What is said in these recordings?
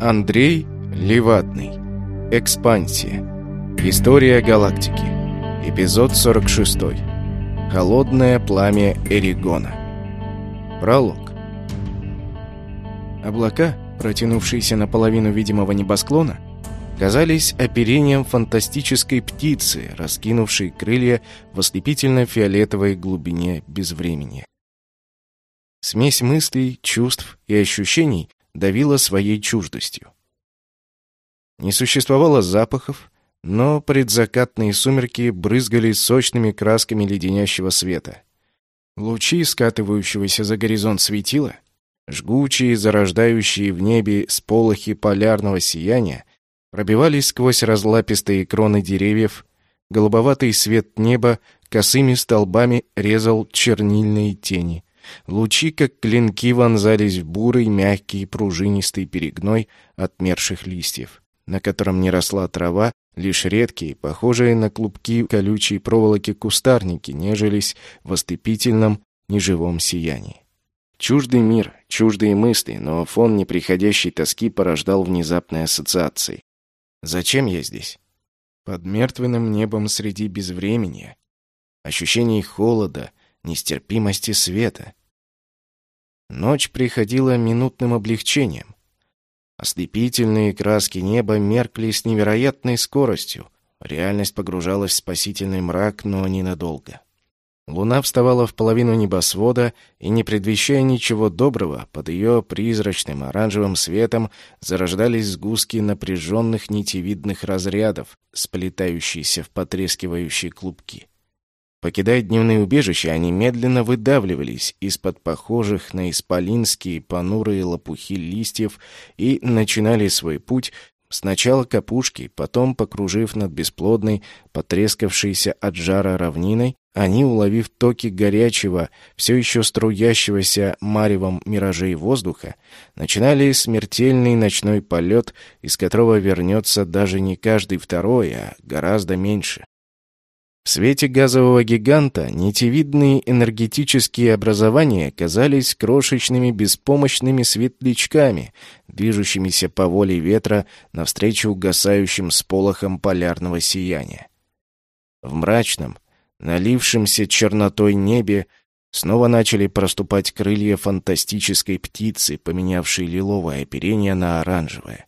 Андрей Леватный. Экспансия. История галактики. Эпизод 46. Холодное пламя Эригона. Пролог. Облака, протянувшиеся наполовину видимого небосклона, казались оперением фантастической птицы, раскинувшей крылья в ослепительно-фиолетовой глубине безвремени. Смесь мыслей, чувств и ощущений давила своей чуждостью. Не существовало запахов, но предзакатные сумерки брызгали сочными красками леденящего света. Лучи, скатывающегося за горизонт светила, жгучие, зарождающие в небе сполохи полярного сияния, пробивались сквозь разлапистые кроны деревьев, голубоватый свет неба косыми столбами резал чернильные тени. Лучи, как клинки, вонзались в бурый, мягкий, пружинистый перегной отмерших листьев, на котором не росла трава, лишь редкие, похожие на клубки колючей проволоки кустарники, нежились в ослепительном, неживом сиянии. Чуждый мир, чуждые мысли, но фон неприходящей тоски порождал внезапные ассоциации. Зачем я здесь? Под мертвенным небом среди безвремени. Ощущение холода, нестерпимости света. Ночь приходила минутным облегчением. Ослепительные краски неба меркли с невероятной скоростью. Реальность погружалась в спасительный мрак, но ненадолго. Луна вставала в половину небосвода, и, не предвещая ничего доброго, под ее призрачным оранжевым светом зарождались сгустки напряженных нитевидных разрядов, сплетающиеся в потрескивающие клубки. Покидая дневные убежища, они медленно выдавливались из-под похожих на исполинские понурые лопухи листьев и начинали свой путь сначала к опушке, потом, покружив над бесплодной, потрескавшейся от жара равниной, они, уловив токи горячего, все еще струящегося маревом миражей воздуха, начинали смертельный ночной полет, из которого вернется даже не каждый второй, а гораздо меньше. В свете газового гиганта нитевидные энергетические образования казались крошечными беспомощными светлячками, движущимися по воле ветра навстречу угасающим сполохам полярного сияния. В мрачном, налившемся чернотой небе снова начали проступать крылья фантастической птицы, поменявшей лиловое оперение на оранжевое.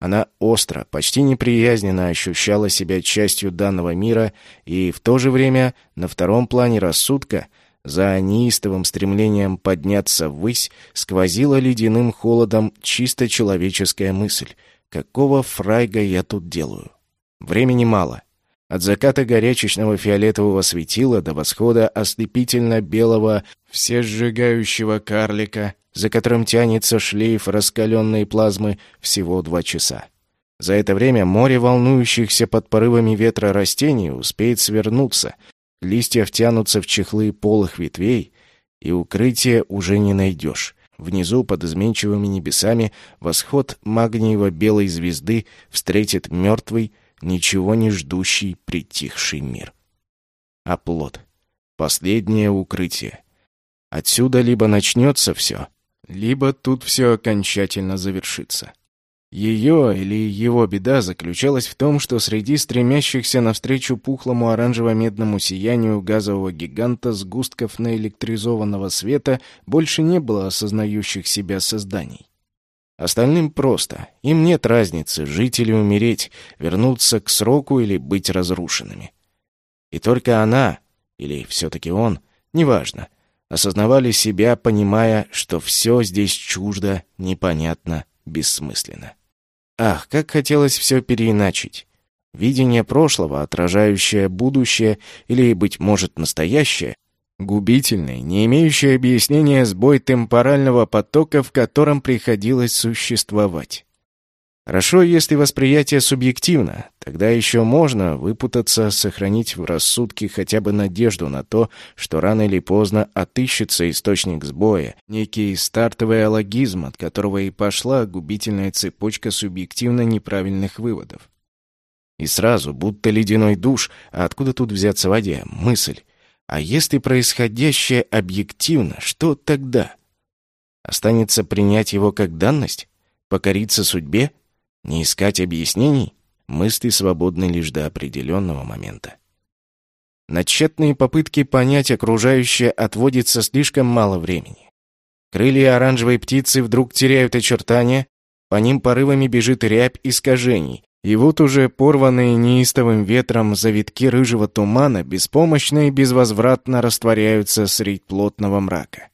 Она остро, почти неприязненно ощущала себя частью данного мира и в то же время на втором плане рассудка, за неистовым стремлением подняться ввысь, сквозила ледяным холодом чисто человеческая мысль. Какого фрайга я тут делаю? Времени мало. От заката горячечного фиолетового светила до восхода ослепительно-белого всесжигающего карлика за которым тянется шлейф раскаленной плазмы, всего два часа. За это время море волнующихся под порывами ветра растений успеет свернуться, листья втянутся в чехлы полых ветвей, и укрытия уже не найдешь. Внизу, под изменчивыми небесами, восход магниево-белой звезды встретит мертвый, ничего не ждущий, притихший мир. Оплот. Последнее укрытие. Отсюда либо начнется все, либо тут все окончательно завершится. Ее или его беда заключалась в том, что среди стремящихся навстречу пухлому оранжево-медному сиянию газового гиганта сгустков наэлектризованного света больше не было осознающих себя созданий. Остальным просто. Им нет разницы, жить или умереть, вернуться к сроку или быть разрушенными. И только она, или все-таки он, неважно, осознавали себя, понимая, что все здесь чуждо, непонятно, бессмысленно. Ах, как хотелось все переиначить. Видение прошлого, отражающее будущее или, быть может, настоящее, губительный, не имеющий объяснения сбой темпорального потока, в котором приходилось существовать. Хорошо, если восприятие субъективно, тогда еще можно выпутаться, сохранить в рассудке хотя бы надежду на то, что рано или поздно отыщется источник сбоя, некий стартовый алогизм, от которого и пошла губительная цепочка субъективно неправильных выводов. И сразу, будто ледяной душ, а откуда тут взяться воде, мысль. А если происходящее объективно, что тогда? Останется принять его как данность? Покориться судьбе? Не искать объяснений? Мысли свободны лишь до определенного момента. На тщетные попытки понять окружающее отводится слишком мало времени. Крылья оранжевой птицы вдруг теряют очертания, по ним порывами бежит рябь искажений, и вот уже порванные неистовым ветром завитки рыжего тумана беспомощно и безвозвратно растворяются средь плотного мрака.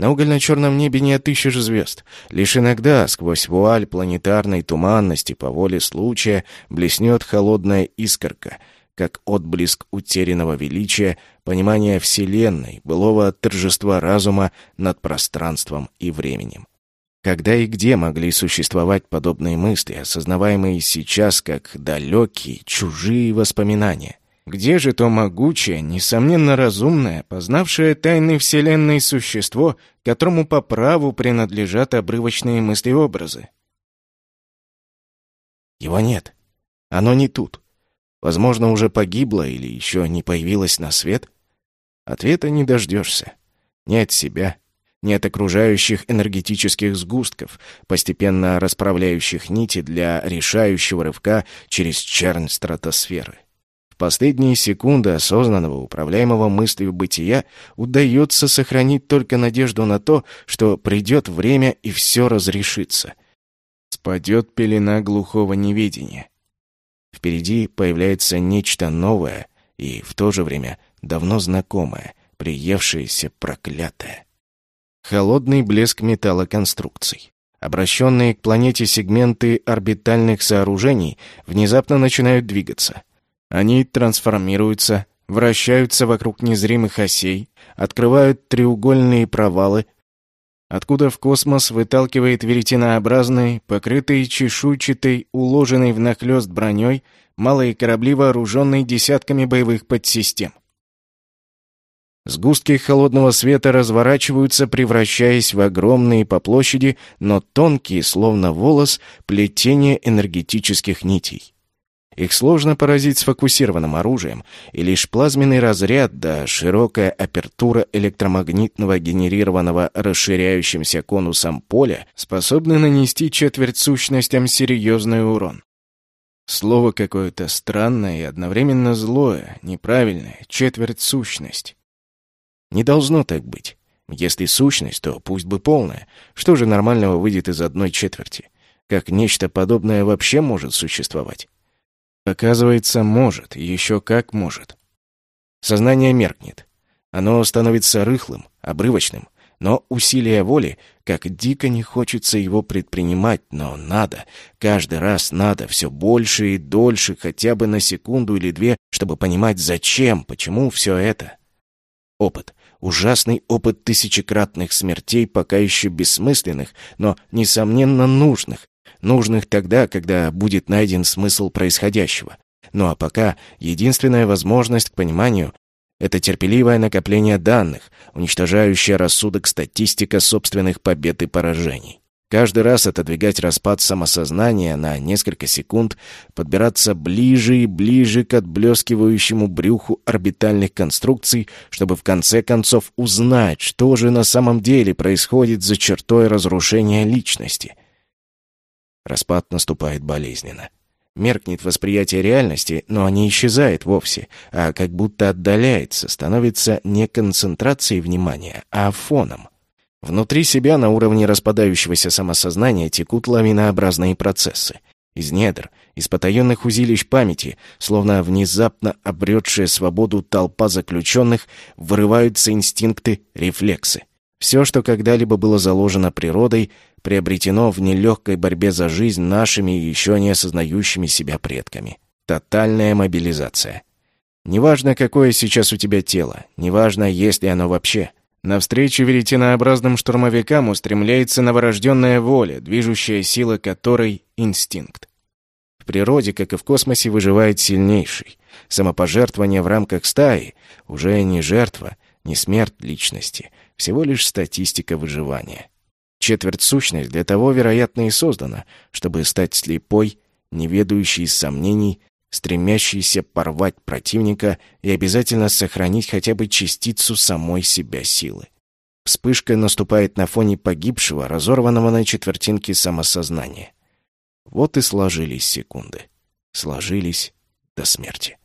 На угольно-черном небе не отыщешь звезд. Лишь иногда сквозь вуаль планетарной туманности по воле случая блеснет холодная искорка, как отблеск утерянного величия, понимания Вселенной, былого торжества разума над пространством и временем. Когда и где могли существовать подобные мысли, осознаваемые сейчас как далекие, чужие воспоминания? Где же то могучее, несомненно разумное, познавшее тайны Вселенной существо, которому по праву принадлежат обрывочные мыслеобразы? Его нет. Оно не тут. Возможно, уже погибло или еще не появилось на свет? Ответа не дождешься. Ни от себя, нет окружающих энергетических сгустков, постепенно расправляющих нити для решающего рывка через чернь стратосферы. Последние секунды осознанного, управляемого мыслью бытия удается сохранить только надежду на то, что придет время и все разрешится. Спадет пелена глухого неведения. Впереди появляется нечто новое и в то же время давно знакомое, приевшееся проклятое. Холодный блеск металлоконструкций. Обращенные к планете сегменты орбитальных сооружений внезапно начинают двигаться. Они трансформируются, вращаются вокруг незримых осей, открывают треугольные провалы, откуда в космос выталкивает веретенообразный, покрытый чешуйчатой, уложенной внахлёст броней, малые корабли, вооруженные десятками боевых подсистем. Сгустки холодного света разворачиваются, превращаясь в огромные по площади, но тонкие, словно волос, плетения энергетических нитей. Их сложно поразить сфокусированным оружием, и лишь плазменный разряд да широкая апертура электромагнитного генерированного расширяющимся конусом поля способны нанести четверть сущностям серьезный урон. Слово какое-то странное и одновременно злое, неправильное, четверть сущность. Не должно так быть. Если сущность, то пусть бы полная. Что же нормального выйдет из одной четверти? Как нечто подобное вообще может существовать? Оказывается, может, еще как может. Сознание меркнет. Оно становится рыхлым, обрывочным, но усилие воли, как дико не хочется его предпринимать, но надо, каждый раз надо, все больше и дольше, хотя бы на секунду или две, чтобы понимать, зачем, почему все это. Опыт. Ужасный опыт тысячекратных смертей, пока еще бессмысленных, но, несомненно, нужных. Нужных тогда, когда будет найден смысл происходящего. Ну а пока единственная возможность к пониманию — это терпеливое накопление данных, уничтожающее рассудок статистика собственных побед и поражений. Каждый раз отодвигать распад самосознания на несколько секунд, подбираться ближе и ближе к отблескивающему брюху орбитальных конструкций, чтобы в конце концов узнать, что же на самом деле происходит за чертой разрушения личности. Распад наступает болезненно. Меркнет восприятие реальности, но не исчезает вовсе, а как будто отдаляется, становится не концентрацией внимания, а фоном. Внутри себя на уровне распадающегося самосознания текут лавинообразные процессы. Из недр, из потаенных узилищ памяти, словно внезапно обретшая свободу толпа заключенных, вырываются инстинкты, рефлексы. Все, что когда-либо было заложено природой, приобретено в нелегкой борьбе за жизнь нашими еще не осознающими себя предками. Тотальная мобилизация. Неважно, какое сейчас у тебя тело, неважно, есть ли оно вообще – Навстречу веретенообразным штурмовикам устремляется новорожденная воля, движущая сила которой — инстинкт. В природе, как и в космосе, выживает сильнейший. Самопожертвование в рамках стаи — уже не жертва, не смерть личности, всего лишь статистика выживания. Четверть сущность для того, вероятно, и создана, чтобы стать слепой, неведающей сомнений, стремящийся порвать противника и обязательно сохранить хотя бы частицу самой себя силы. Вспышка наступает на фоне погибшего, разорванного на четвертинки самосознания. Вот и сложились секунды. Сложились до смерти.